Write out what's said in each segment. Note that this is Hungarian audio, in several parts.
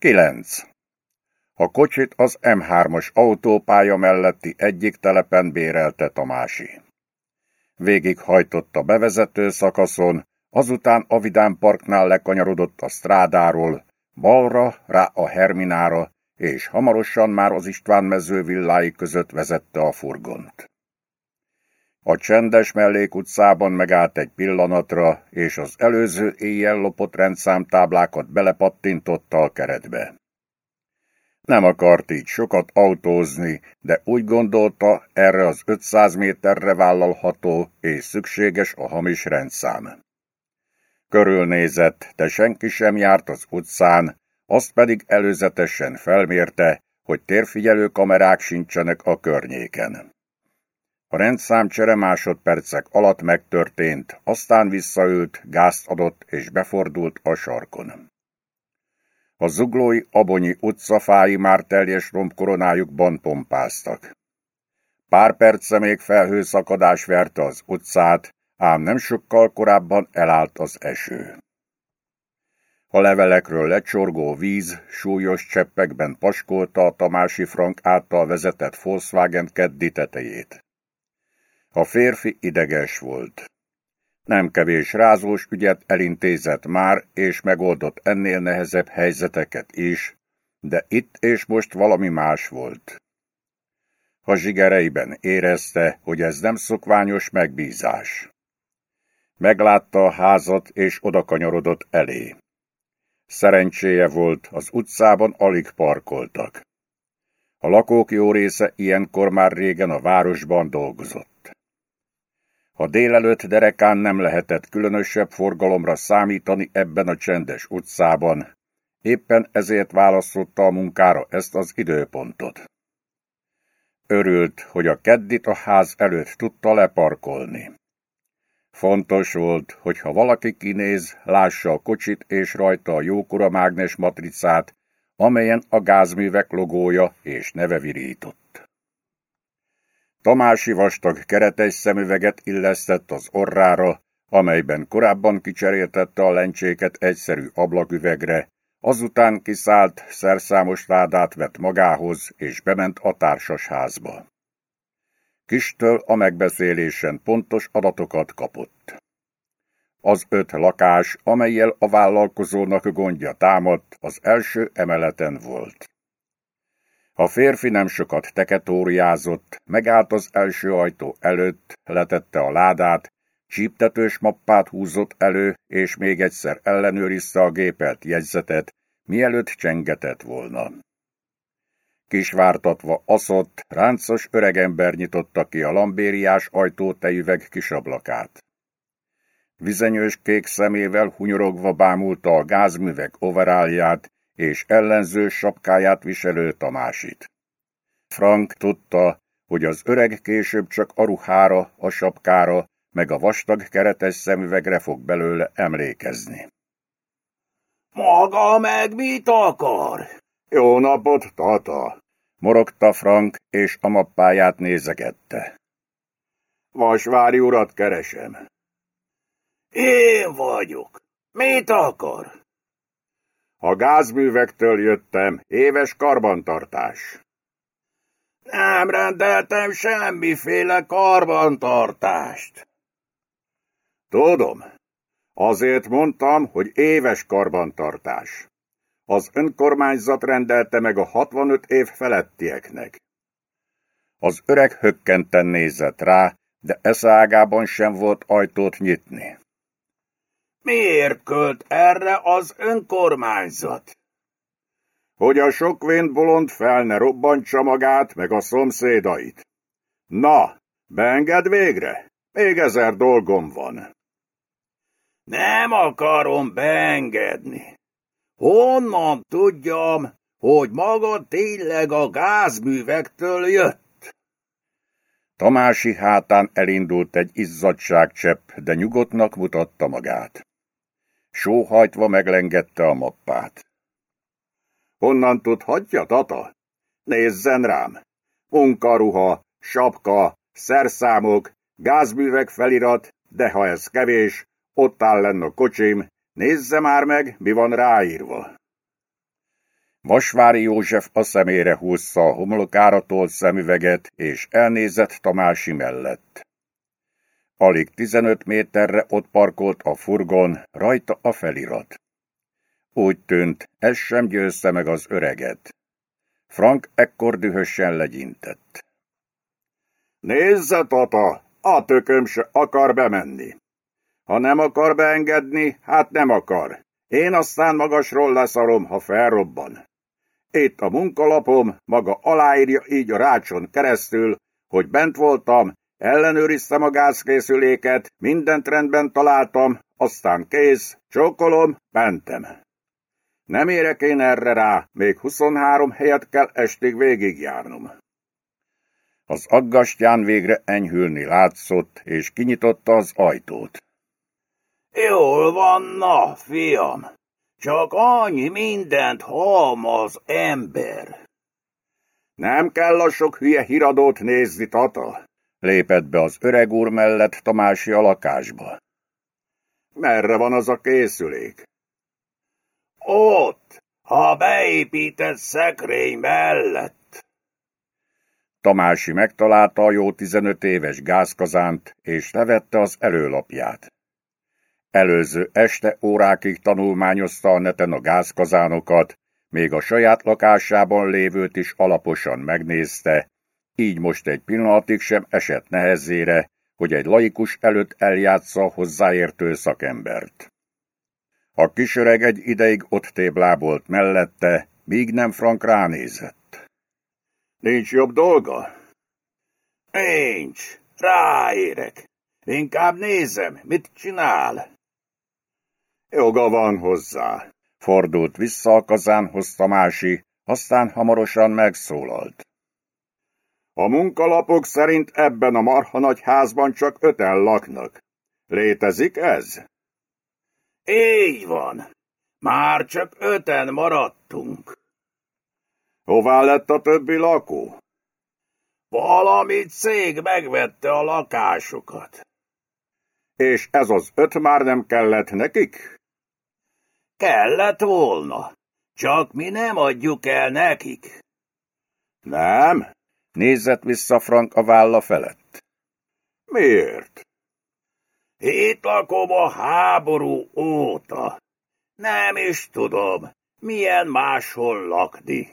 9. A kocsit az M3-as autópálya melletti egyik telepen bérelte Tamási. Végig hajtott a bevezető szakaszon, azután a Vidám Parknál lekanyarodott a strádáról, balra, rá a Herminára, és hamarosan már az István mező villái között vezette a furgont. A csendes mellékutcában megállt egy pillanatra, és az előző éjjel lopott rendszámtáblákat belepattintotta a keretbe. Nem akart így sokat autózni, de úgy gondolta, erre az 500 méterre vállalható és szükséges a hamis rendszám. Körülnézett, de senki sem járt az utcán, azt pedig előzetesen felmérte, hogy térfigyelő kamerák sincsenek a környéken. A rendszámcsere másodpercek alatt megtörtént, aztán visszaült, gázt adott és befordult a sarkon. A zuglói Abonyi utcafái már teljes rombkoronájukban pompáztak. Pár perce még felhőszakadás verte az utcát, ám nem sokkal korábban elállt az eső. A levelekről lecsorgó víz súlyos cseppekben paskolta a Tamási Frank által vezetett Volkswagen keddi tetejét. A férfi ideges volt. Nem kevés rázós ügyet elintézett már, és megoldott ennél nehezebb helyzeteket is, de itt és most valami más volt. A zsigereiben érezte, hogy ez nem szokványos megbízás. Meglátta a házat, és odakanyarodott elé. Szerencséje volt, az utcában alig parkoltak. A lakók jó része ilyenkor már régen a városban dolgozott. A délelőtt derekán nem lehetett különösebb forgalomra számítani ebben a csendes utcában, éppen ezért választotta a munkára ezt az időpontot. Örült, hogy a keddit a ház előtt tudta leparkolni. Fontos volt, hogy ha valaki kinéz, lássa a kocsit és rajta a jókora mágnes matricát, amelyen a gázművek logója és neve virított. Tamási vastag keretes szemüveget illesztett az orrára, amelyben korábban kicseréltette a lencséket egyszerű ablaküvegre, azután kiszállt, szerszámos ládát vett magához, és bement a társasházba. Kistől a megbeszélésen pontos adatokat kapott. Az öt lakás, amelyel a vállalkozónak gondja támadt, az első emeleten volt. A férfi nem sokat teketóriázott, megállt az első ajtó előtt, letette a ládát, csíptetős mappát húzott elő, és még egyszer ellenőrizte a gépelt jegyzetet, mielőtt csengetett volna. Kisvártatva aszott, ráncos öregember nyitotta ki a lambériás ajtótejüveg kisablakát. Vizenyős kék szemével hunyorogva bámulta a gázművek overálját és ellenző sapkáját viselő Tamásit. Frank tudta, hogy az öreg később csak a ruhára, a sapkára, meg a vastag keretes szemüvegre fog belőle emlékezni. Maga meg mit akar? Jó napot, Tata! Morogta Frank, és a mappáját nézegette. Vasvári urat keresem. Én vagyok. Mit akar? A gázművektől jöttem, éves karbantartás. Nem rendeltem semmiféle karbantartást. Tudom. Azért mondtam, hogy éves karbantartás. Az önkormányzat rendelte meg a 65 év felettieknek. Az öreg hökkenten nézett rá, de eszágában sem volt ajtót nyitni. Miért költ erre az önkormányzat? Hogy a sokvént bolond fel ne robbantsa magát, meg a szomszédait. Na, beenged végre? Még ezer dolgom van. Nem akarom beengedni. Honnan tudjam, hogy maga tényleg a gázművektől jött? Tamási hátán elindult egy izzadságcsepp, de nyugodtnak mutatta magát. Sóhajtva meglengette a mappát. Honnan tudhatja, Tata? Nézzen rám! Munkaruha, sapka, szerszámok, gázművek felirat, de ha ez kevés, ott áll lenn a kocsim, Nézze már meg, mi van ráírva. Vasvári József a szemére húzza a homlokára tolt szemüveget, és elnézett Tamási mellett. Alig 15 méterre ott parkolt a furgon, rajta a felirat. Úgy tűnt, ez sem győzte meg az öreget. Frank ekkor dühösen legyintett. Nézze, tata, a tököm se akar bemenni. Ha nem akar beengedni, hát nem akar. Én aztán magasról leszarom, ha felrobban. Itt a munkalapom, maga aláírja így a rácson keresztül, hogy bent voltam, ellenőriztem a gázkészüléket, mindent rendben találtam, aztán kész, csókolom, mentem. Nem érek én erre rá, még 23 helyet kell estig végigjárnom. Az aggastyán végre enyhülni látszott, és kinyitotta az ajtót. Jól van, na, fiam, csak annyi mindent halmaz ember. Nem kell a sok hülye híradót nézni, tata. Lépett be az öreg úr mellett Tamási a lakásba. Merre van az a készülék? Ott, ha beépített szekrény mellett. Tamási megtalálta a jó 15 éves gázkazánt, és levette az előlapját. Előző este órákig tanulmányozta a neten a gázkazánokat, még a saját lakásában lévőt is alaposan megnézte, így most egy pillanatig sem esett nehezére, hogy egy laikus előtt eljátsza hozzáértő szakembert. A kisöreg egy ideig ott téblábolt mellette, míg nem Frank ránézett. Nincs jobb dolga? Nincs, ráérek. Inkább nézem, mit csinál. Joga van hozzá. Fordult vissza a kazánhoz Tamási, aztán hamarosan megszólalt. A munkalapok szerint ebben a marha nagy házban csak öten laknak. Létezik ez? Így van. Már csak öten maradtunk. Hová lett a többi lakó? Valami cég megvette a lakásokat. És ez az öt már nem kellett nekik? Kellett volna, csak mi nem adjuk el nekik. Nem? Nézett vissza Frank a válla felett. Miért? Itt lakom a háború óta. Nem is tudom, milyen máshol lakni.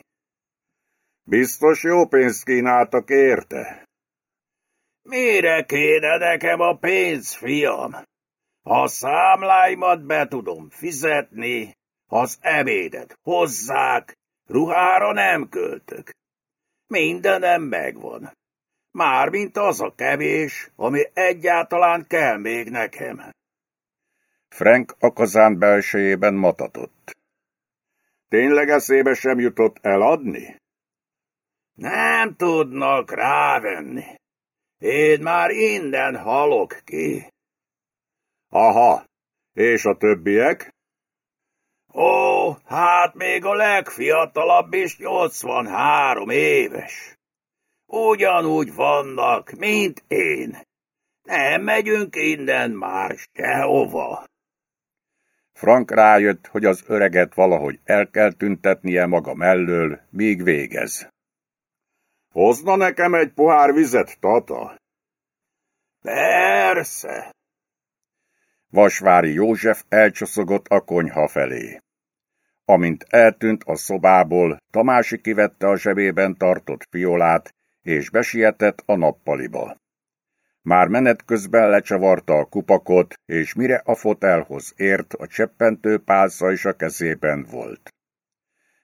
Biztos jó pénzt kínáltak érte. Mire kéne nekem a pénz, fiam? A számláimat be tudom fizetni, az ebédet hozzák, ruhára nem költök. Mindenem megvan. Mármint az a kevés, ami egyáltalán kell még nekem. Frank a kazán belsejében matatott. Tényleg eszébe sem jutott eladni? Nem tudnak rávenni. Én már innen halok ki. Aha, és a többiek? Ó, hát még a legfiatalabb is 83 éves. Ugyanúgy vannak, mint én. Nem megyünk innen már sehova. Frank rájött, hogy az öreget valahogy el kell tüntetnie maga mellől, míg végez. Hozna nekem egy pohár vizet, tata? Persze. Vasvári József elcsoszogott a konyha felé. Amint eltűnt a szobából, Tamási kivette a zsebében tartott fiolát, és besietett a nappaliba. Már menet közben lecsavarta a kupakot, és mire a fotelhoz ért, a cseppentő pálca is a kezében volt.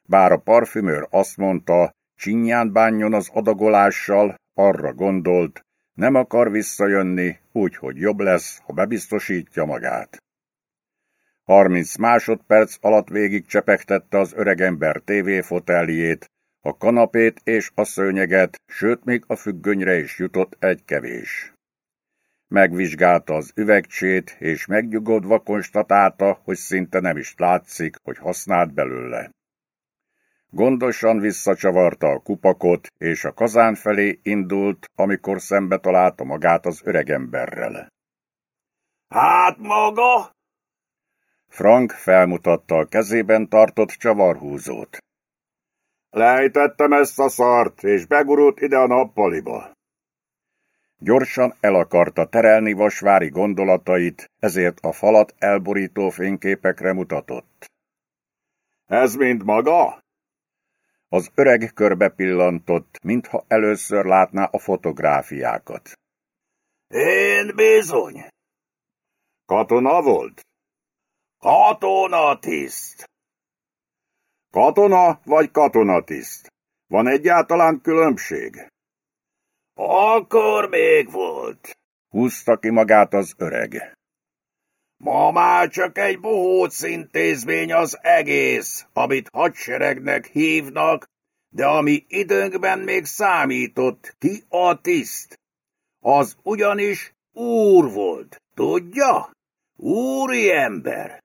Bár a parfümőr azt mondta, csinyán bánjon az adagolással, arra gondolt, nem akar visszajönni, úgyhogy jobb lesz, ha bebiztosítja magát. Harminc másodperc alatt végig csepegtette az öregember tévéfoteljét, a kanapét és a szőnyeget, sőt még a függönyre is jutott egy kevés. Megvizsgálta az üvegcsét, és megnyugodva konstatálta, hogy szinte nem is látszik, hogy használt belőle. Gondosan visszacsavarta a kupakot, és a kazán felé indult, amikor szembe találta magát az öregemberrel. Hát maga? Frank felmutatta a kezében tartott csavarhúzót. Lejtettem ezt a szart, és begurult ide a nappaliba. Gyorsan el akarta terelni Vasvári gondolatait, ezért a falat elborító fényképekre mutatott. Ez mind maga? Az öreg körbe pillantott, mintha először látná a fotográfiákat. Én bizony. Katona volt? Katonatiszt. Katona vagy katonatiszt? Van egyáltalán különbség? Akkor még volt. Húzta ki magát az öreg. Ma már csak egy bohóc intézmény az egész, amit hadseregnek hívnak, de ami időnkben még számított, ki a tiszt. Az ugyanis úr volt, tudja? Úri ember.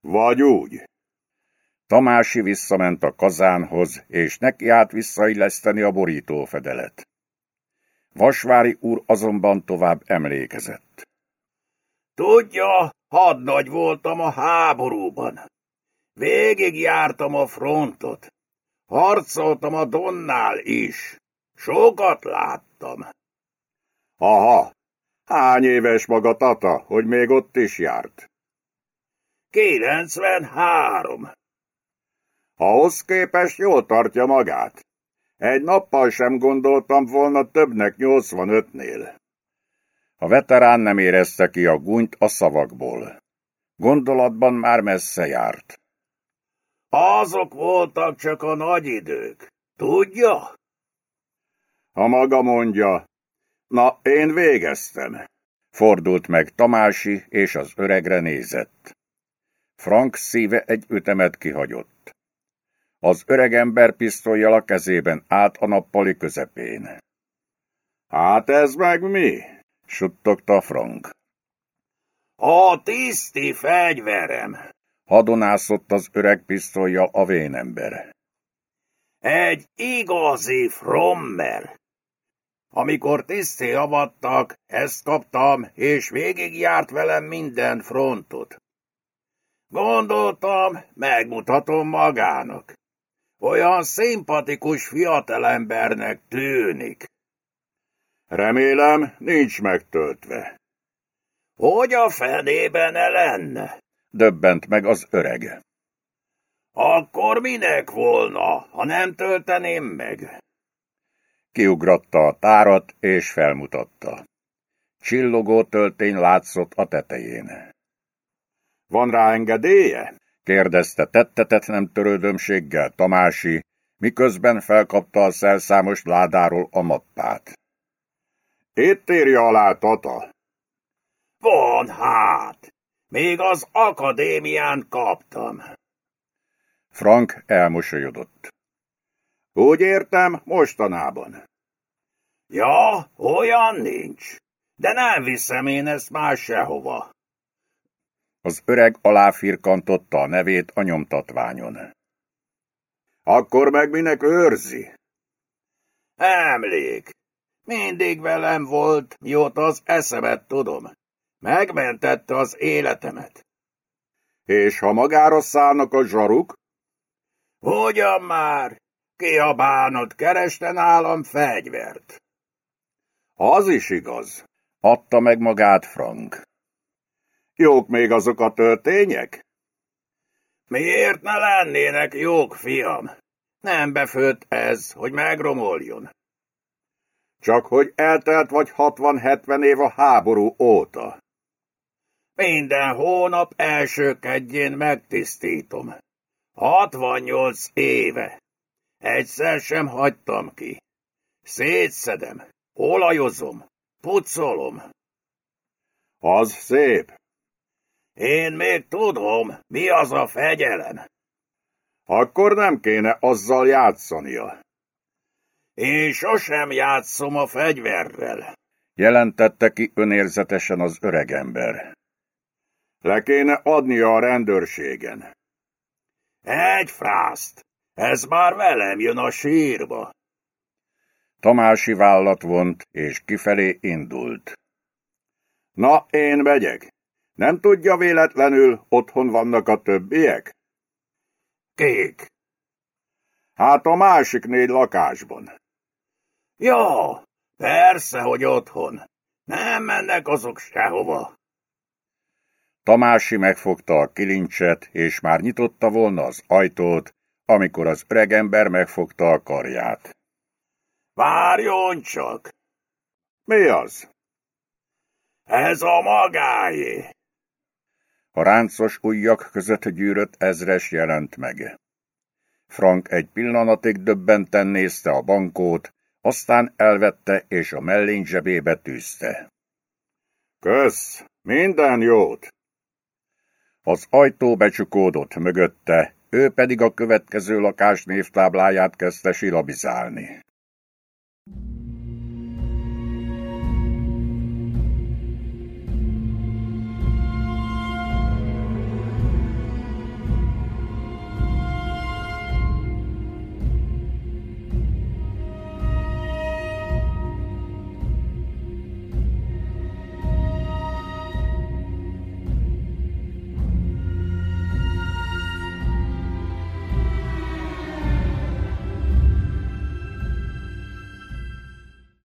Vagy úgy. Tamási visszament a kazánhoz, és neki át visszailleszteni a borítófedelet. Vasvári úr azonban tovább emlékezett. Tudja, hadnagy voltam a háborúban. Végig jártam a frontot. Harcoltam a Donnál is. Sokat láttam. Aha, hány éves maga Tata, hogy még ott is járt? 93. Ahhoz képest jól tartja magát. Egy nappal sem gondoltam volna többnek 85-nél. A veterán nem érezte ki a gúnyt a szavakból. Gondolatban már messze járt. Azok voltak csak a nagy idők, tudja? Ha maga mondja, na én végeztem. Fordult meg Tamási, és az öregre nézett. Frank szíve egy ütemet kihagyott. Az öregember pisztolyjal a kezében állt a nappali közepén. Hát ez meg mi? suttogta Frank. A tiszti fegyverem! Hadonászott az öreg pisztolyjal a vénember. Egy igazi frommer! Amikor tiszté avattak, ezt kaptam, és végigjárt velem minden frontot. Gondoltam, megmutatom magának. Olyan szimpatikus fiatalembernek tűnik. Remélem, nincs megtöltve. Hogy a fenében ne lenne? Döbbent meg az öreg. Akkor minek volna, ha nem tölteném meg? Kiugratta a tárat, és felmutatta. Csillogó töltény látszott a tetején. Van rá engedélye? kérdezte tettetet nem törődömséggel Tamási, miközben felkapta a szelszámos ládáról a mappát. Itt írja alá, Tata. Van hát, még az akadémián kaptam. Frank elmosolyodott. Úgy értem, mostanában. Ja, olyan nincs, de nem viszem én ezt már sehova. Az öreg aláfirkantotta a nevét a nyomtatványon. Akkor meg minek őrzi? Emlék, mindig velem volt, mióta az eszemet tudom. Megmentette az életemet. És ha magára szállnak a zsaruk? Hogyan már? Ki a bánat kereste nálam fegyvert? Az is igaz. Adta meg magát Frank. Jók még azok a törtények? Miért ne lennének jók, fiam? Nem befőtt ez, hogy megromoljon. Csak hogy eltelt vagy 60-70 év a háború óta. Minden hónap első kedjén megtisztítom. 68 éve. Egyszer sem hagytam ki. Szétszedem, olajozom, pucolom. Az szép. Én még tudom, mi az a fegyelem. Akkor nem kéne azzal játszania. Én sosem játszom a fegyverrel, jelentette ki önérzetesen az öregember. Le kéne adnia a rendőrségen. Egy frászt, ez már velem jön a sírba. Tamási vállat vont, és kifelé indult. Na, én megyek. Nem tudja véletlenül, otthon vannak a többiek? Kék. Hát a másik négy lakásban. Ja, persze, hogy otthon. Nem mennek azok sehova. Tamási megfogta a kilincset, és már nyitotta volna az ajtót, amikor az öregember megfogta a karját. Várjon csak! Mi az? Ez a magáé! A ráncos ujjak között gyűrött ezres jelent meg. Frank egy pillanatig döbbenten nézte a bankót, aztán elvette és a mellény zsebébe tűzte. Kösz, minden jót! Az ajtó becsukódott mögötte, ő pedig a következő lakás névtábláját kezdte silabizálni.